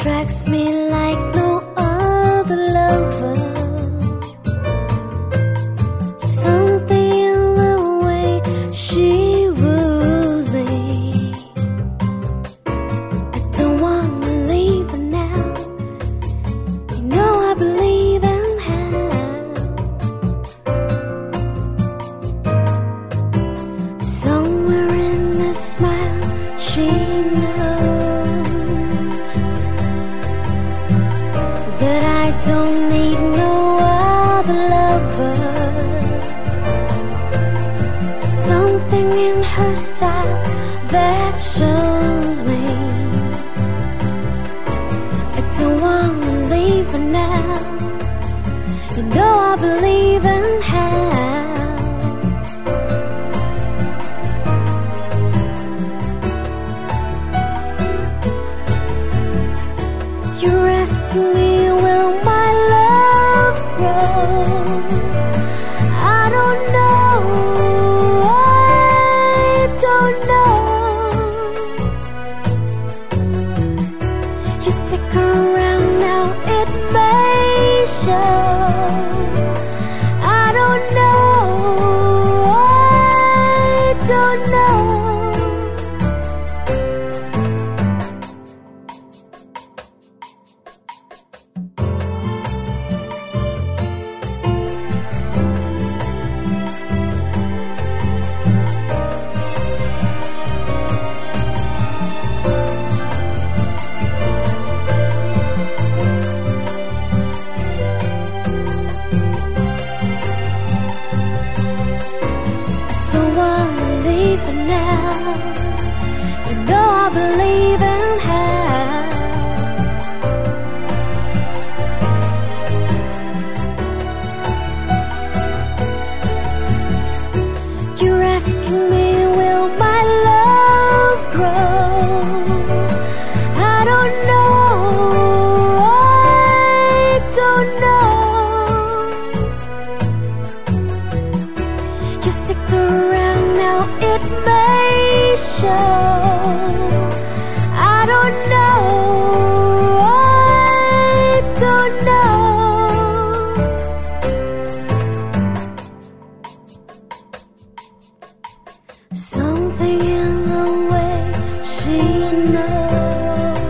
attracts me like You know I believe in hell. You're asking me may show. I don't know. I don't know. Something in the way she knows.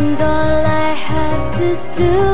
And all I had to do